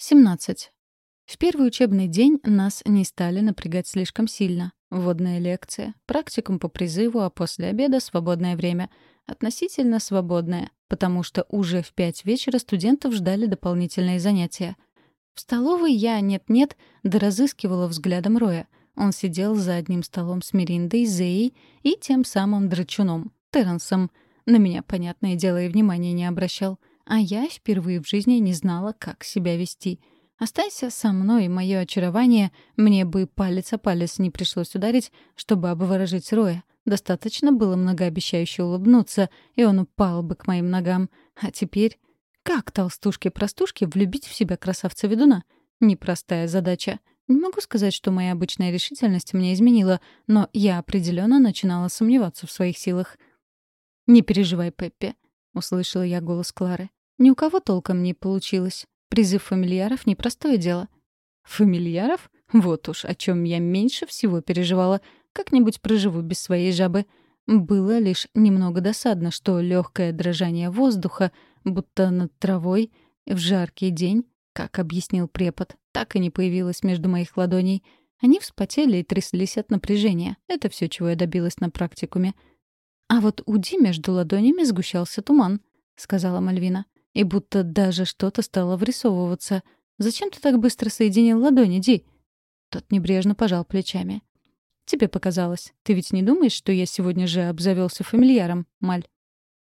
17. В первый учебный день нас не стали напрягать слишком сильно. Вводная лекция, практикум по призыву, а после обеда свободное время. Относительно свободное, потому что уже в пять вечера студентов ждали дополнительные занятия. В столовой я нет-нет да разыскивала взглядом Роя. Он сидел за одним столом с Мериндой, Зеей и тем самым драчуном, Терренсом. На меня, понятное дело, и внимания не обращал. А я впервые в жизни не знала, как себя вести. Останься со мной, мое очарование, мне бы палец о палец не пришлось ударить, чтобы обворожить Роя. Достаточно было многообещающе улыбнуться, и он упал бы к моим ногам. А теперь... Как толстушке-простушке влюбить в себя красавца-ведуна? Непростая задача. Не могу сказать, что моя обычная решительность меня изменила, но я определенно начинала сомневаться в своих силах. «Не переживай, Пеппи», — услышала я голос Клары. Ни у кого толком не получилось. Призыв фамильяров — непростое дело. Фамильяров? Вот уж, о чем я меньше всего переживала. Как-нибудь проживу без своей жабы. Было лишь немного досадно, что легкое дрожание воздуха, будто над травой, в жаркий день, как объяснил препод, так и не появилось между моих ладоней. Они вспотели и тряслись от напряжения. Это все, чего я добилась на практикуме. А вот у Ди между ладонями сгущался туман, — сказала Мальвина и будто даже что-то стало врисовываться. «Зачем ты так быстро соединил ладони, Ди?» Тот небрежно пожал плечами. «Тебе показалось. Ты ведь не думаешь, что я сегодня же обзавелся фамильяром, Маль?»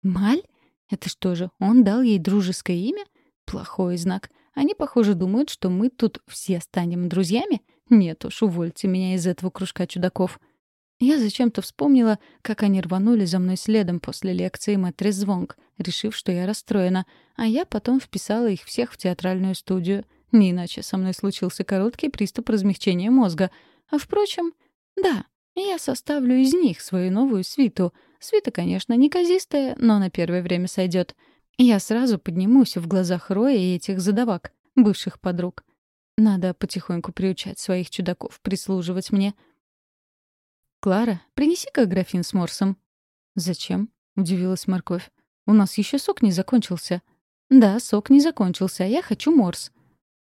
«Маль? Это что же, он дал ей дружеское имя? Плохой знак. Они, похоже, думают, что мы тут все станем друзьями? Нет уж, увольте меня из этого кружка чудаков». Я зачем-то вспомнила, как они рванули за мной следом после лекции Мэтрис Звонг, решив, что я расстроена, а я потом вписала их всех в театральную студию. Не иначе со мной случился короткий приступ размягчения мозга. А впрочем, да, я составлю из них свою новую свиту. Свита, конечно, неказистая, но на первое время сойдет. Я сразу поднимусь в глазах Роя и этих задавак, бывших подруг. Надо потихоньку приучать своих чудаков прислуживать мне — «Клара, принеси-ка графин с морсом». «Зачем?» — удивилась морковь. «У нас еще сок не закончился». «Да, сок не закончился, а я хочу морс».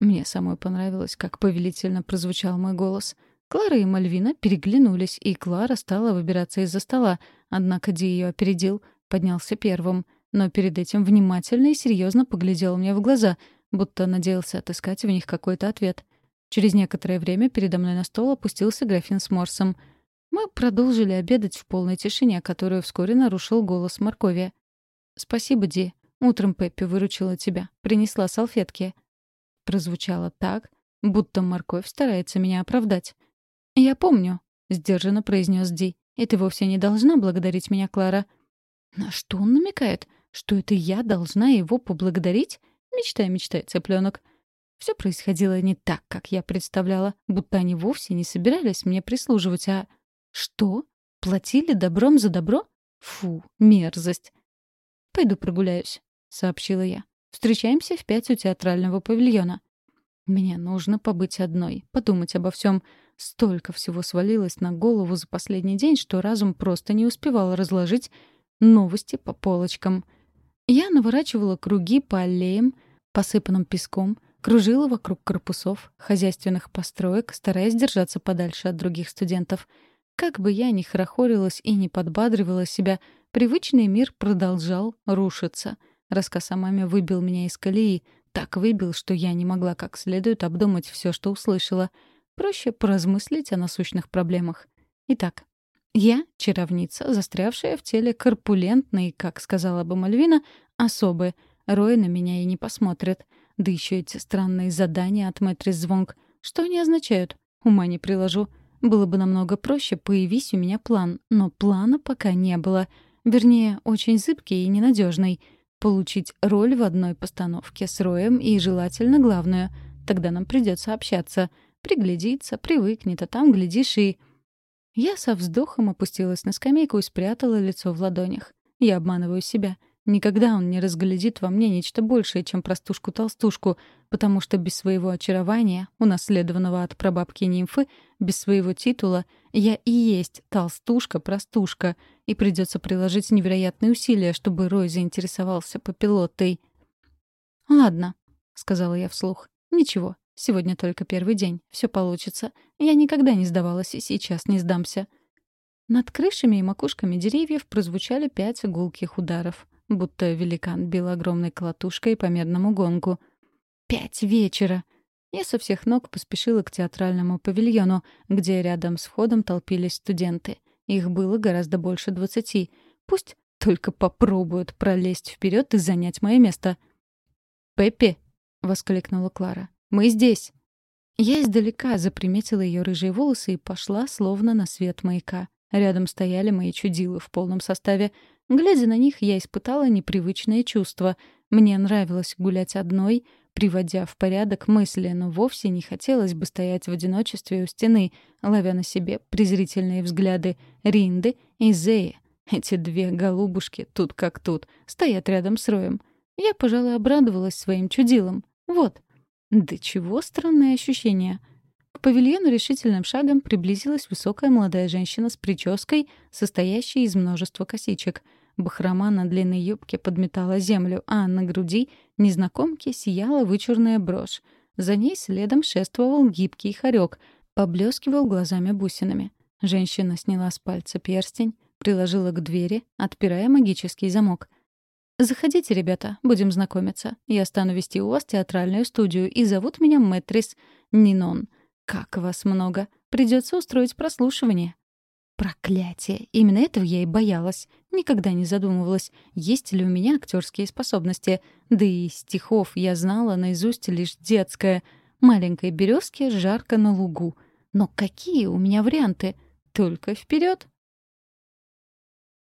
Мне самой понравилось, как повелительно прозвучал мой голос. Клара и Мальвина переглянулись, и Клара стала выбираться из-за стола, однако Ди ее опередил, поднялся первым, но перед этим внимательно и серьезно поглядел мне в глаза, будто надеялся отыскать в них какой-то ответ. Через некоторое время передо мной на стол опустился графин с морсом — мы продолжили обедать в полной тишине, которую вскоре нарушил голос моркови. «Спасибо, Ди. Утром Пеппи выручила тебя. Принесла салфетки». Прозвучало так, будто морковь старается меня оправдать. «Я помню», — сдержанно произнес Ди. «И ты вовсе не должна благодарить меня, Клара». «На что он намекает? Что это я должна его поблагодарить? Мечтай, мечтай, цыпленок. Все происходило не так, как я представляла, будто они вовсе не собирались мне прислуживать, а «Что? Платили добром за добро? Фу, мерзость!» «Пойду прогуляюсь», — сообщила я. «Встречаемся в пять у театрального павильона». Мне нужно побыть одной, подумать обо всем. Столько всего свалилось на голову за последний день, что разум просто не успевал разложить новости по полочкам. Я наворачивала круги по аллеям, посыпанным песком, кружила вокруг корпусов, хозяйственных построек, стараясь держаться подальше от других студентов — как бы я ни хорохорилась и не подбадривала себя, привычный мир продолжал рушиться. Рассказ о маме выбил меня из колеи, так выбил, что я не могла как следует обдумать все, что услышала. Проще поразмыслить о насущных проблемах. Итак, я — чаровница, застрявшая в теле корпулентной, как сказала бы Мальвина, особы. Рой на меня и не посмотрит. Да еще эти странные задания от Мэтрис Звонг. Что они означают? Ума не приложу. Было бы намного проще, появись у меня план, но плана пока не было. Вернее, очень зыбкий и ненадежный. Получить роль в одной постановке с Роем и, желательно, главную. Тогда нам придется общаться. Приглядиться, привыкнет, а там, глядишь, и... Я со вздохом опустилась на скамейку и спрятала лицо в ладонях. Я обманываю себя. Никогда он не разглядит во мне нечто большее, чем простушку-толстушку, потому что без своего очарования, унаследованного от прабабки нимфы, без своего титула, я и есть толстушка-простушка, и придется приложить невероятные усилия, чтобы Рой заинтересовался попилотой. «Ладно», — сказала я вслух, — Ничего, сегодня только первый день, все получится. Я никогда не сдавалась и сейчас не сдамся. Над крышами и макушками деревьев прозвучали пять гулких ударов, будто великан бил огромной колотушкой по медному гонгу. «Пять вечера!» Я со всех ног поспешила к театральному павильону, где рядом с входом толпились студенты. Их было гораздо больше двадцати. Пусть только попробуют пролезть вперед и занять мое место. «Пеппи!» — воскликнула Клара. «Мы здесь!» Я издалека заприметила ее рыжие волосы и пошла, словно на свет маяка. Рядом стояли мои чудилы в полном составе. Глядя на них, я испытала непривычное чувство. Мне нравилось гулять одной, приводя в порядок мысли, но вовсе не хотелось бы стоять в одиночестве у стены, ловя на себе презрительные взгляды Ринды и Зеи. Эти две голубушки, тут как тут, стоят рядом с Роем. Я, пожалуй, обрадовалась своим чудилам. Вот. Да чего странное ощущение. Павильону решительным шагом приблизилась высокая молодая женщина с прической, состоящей из множества косичек. Бахрома на длинной юбке подметала землю, а на груди незнакомки сияла вычурная брошь. За ней следом шествовал гибкий хорек, поблескивал глазами бусинами. Женщина сняла с пальца перстень, приложила к двери, отпирая магический замок. «Заходите, ребята, будем знакомиться. Я стану вести у вас театральную студию, и зовут меня Мэтрис Нинон. Как вас много. Придется устроить прослушивание». Проклятие! Именно этого я и боялась. Никогда не задумывалась, есть ли у меня актерские способности. Да и стихов я знала наизусть лишь детское. «Маленькой березке жарко на лугу». Но какие у меня варианты? Только вперед!